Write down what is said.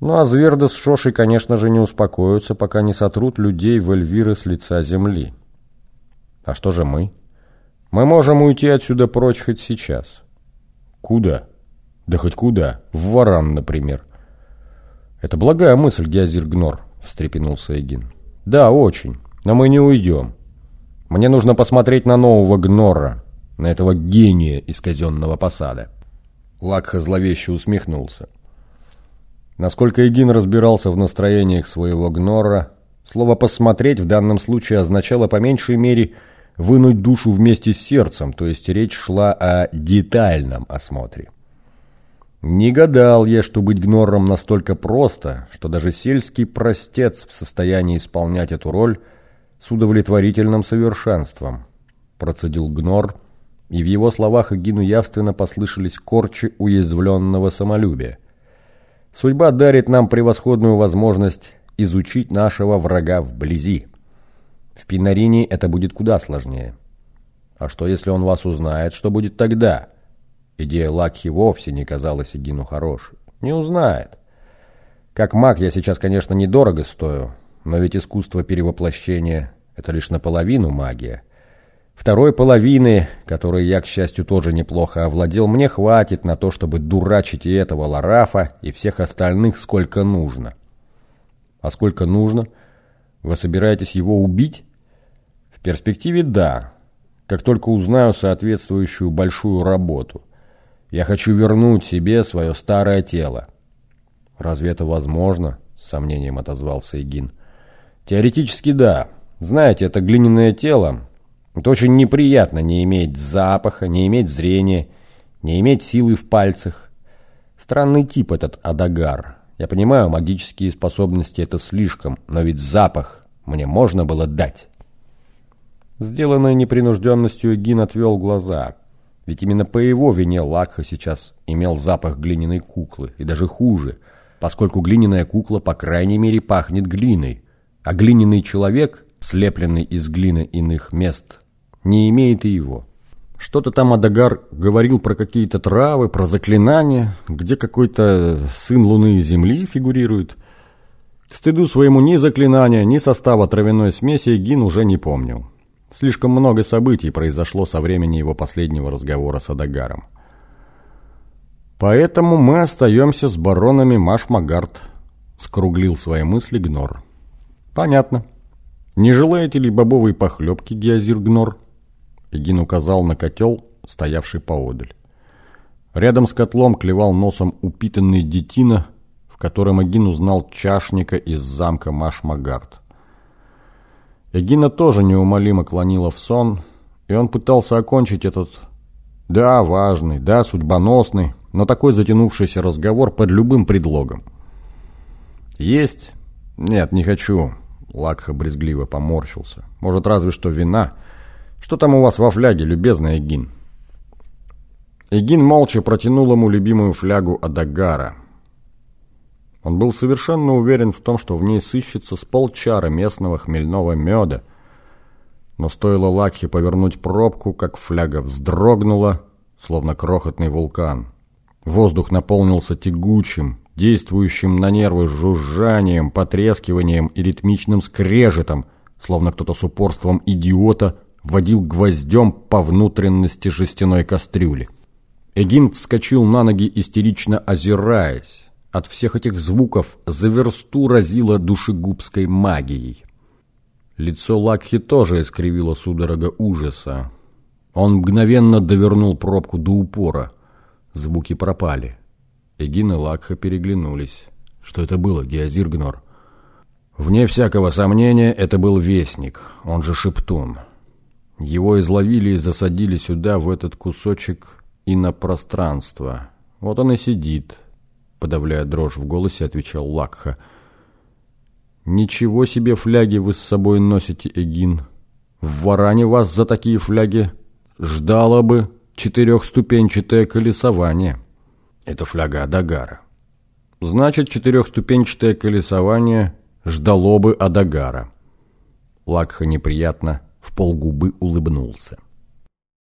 Ну а Зверда с Шошей, конечно же, не успокоятся, пока не сотрут людей в Эльвиры с лица земли. А что же мы? Мы можем уйти отсюда прочь хоть сейчас. Куда? Да хоть куда. В Варан, например. Это благая мысль, Геозир Гнор, встрепенулся Эгин. Да, очень. Но мы не уйдем. Мне нужно посмотреть на нового Гнора, на этого гения из казенного посада. Лакха зловеще усмехнулся. Насколько Эгин разбирался в настроениях своего Гнора, слово «посмотреть» в данном случае означало по меньшей мере вынуть душу вместе с сердцем, то есть речь шла о детальном осмотре. Не гадал я, что быть гнором настолько просто, что даже сельский простец в состоянии исполнять эту роль с удовлетворительным совершенством. Процедил гнор, и в его словах Эгину явственно послышались корчи уязвленного самолюбия. Судьба дарит нам превосходную возможность изучить нашего врага вблизи. В Пинарине это будет куда сложнее. А что, если он вас узнает, что будет тогда? Идея Лакхи вовсе не казалась Эгину хорошей. Не узнает. Как маг я сейчас, конечно, недорого стою, но ведь искусство перевоплощения – это лишь наполовину магия. Второй половины, которой я, к счастью, тоже неплохо овладел, мне хватит на то, чтобы дурачить и этого Ларафа, и всех остальных сколько нужно. А сколько нужно? Вы собираетесь его убить? В перспективе – да. Как только узнаю соответствующую большую работу. Я хочу вернуть себе свое старое тело. Разве это возможно? С сомнением отозвался Игин. Теоретически да. Знаете, это глиняное тело, это очень неприятно не иметь запаха, не иметь зрения, не иметь силы в пальцах. Странный тип этот Адагар. Я понимаю, магические способности это слишком, но ведь запах мне можно было дать. Сделанной непринужденностью Гин отвел глаза. Ведь именно по его вине Лакха сейчас имел запах глиняной куклы, и даже хуже, поскольку глиняная кукла, по крайней мере, пахнет глиной, а глиняный человек, слепленный из глины иных мест, не имеет и его. Что-то там Адагар говорил про какие-то травы, про заклинания, где какой-то сын Луны и Земли фигурирует. К стыду своему ни заклинания, ни состава травяной смеси Гин уже не помнил. Слишком много событий произошло со времени его последнего разговора с Адагаром. «Поэтому мы остаемся с баронами Машмагард», — скруглил свои мысли Гнор. «Понятно. Не желаете ли бобовой похлебки, Геозир Гнор?» Эгин указал на котел, стоявший поодаль. Рядом с котлом клевал носом упитанный детина, в котором Эгин узнал чашника из замка Машмагард. Эгина тоже неумолимо клонила в сон, и он пытался окончить этот, да, важный, да, судьбоносный, но такой затянувшийся разговор под любым предлогом. «Есть? Нет, не хочу», — Лакха брезгливо поморщился. «Может, разве что вина?» «Что там у вас во фляге, любезный Эгин?» Эгин молча протянул ему любимую флягу Адагара. Он был совершенно уверен в том, что в ней сыщется с полчара местного хмельного меда, но стоило Лакхе повернуть пробку, как фляга вздрогнула, словно крохотный вулкан. Воздух наполнился тягучим, действующим на нервы жужжанием, потрескиванием и ритмичным скрежетом, словно кто-то с упорством идиота водил гвоздем по внутренности жестяной кастрюли. Эгин вскочил на ноги, истерично озираясь. От всех этих звуков за версту разило душегубской магией. Лицо Лакхи тоже искривило судорога ужаса. Он мгновенно довернул пробку до упора. Звуки пропали. Эгин и Лакха переглянулись. Что это было, Геозиргнор? Вне всякого сомнения, это был Вестник, он же Шептун. Его изловили и засадили сюда, в этот кусочек инопространства. Вот он и сидит, подавляя дрожь в голосе, отвечал Лакха. «Ничего себе фляги вы с собой носите, Эгин. В Варане вас за такие фляги ждало бы четырехступенчатое колесование». Это фляга Адагара. Значит, четырехступенчатое колесование ждало бы Адагара. Лакха неприятно в полгубы улыбнулся.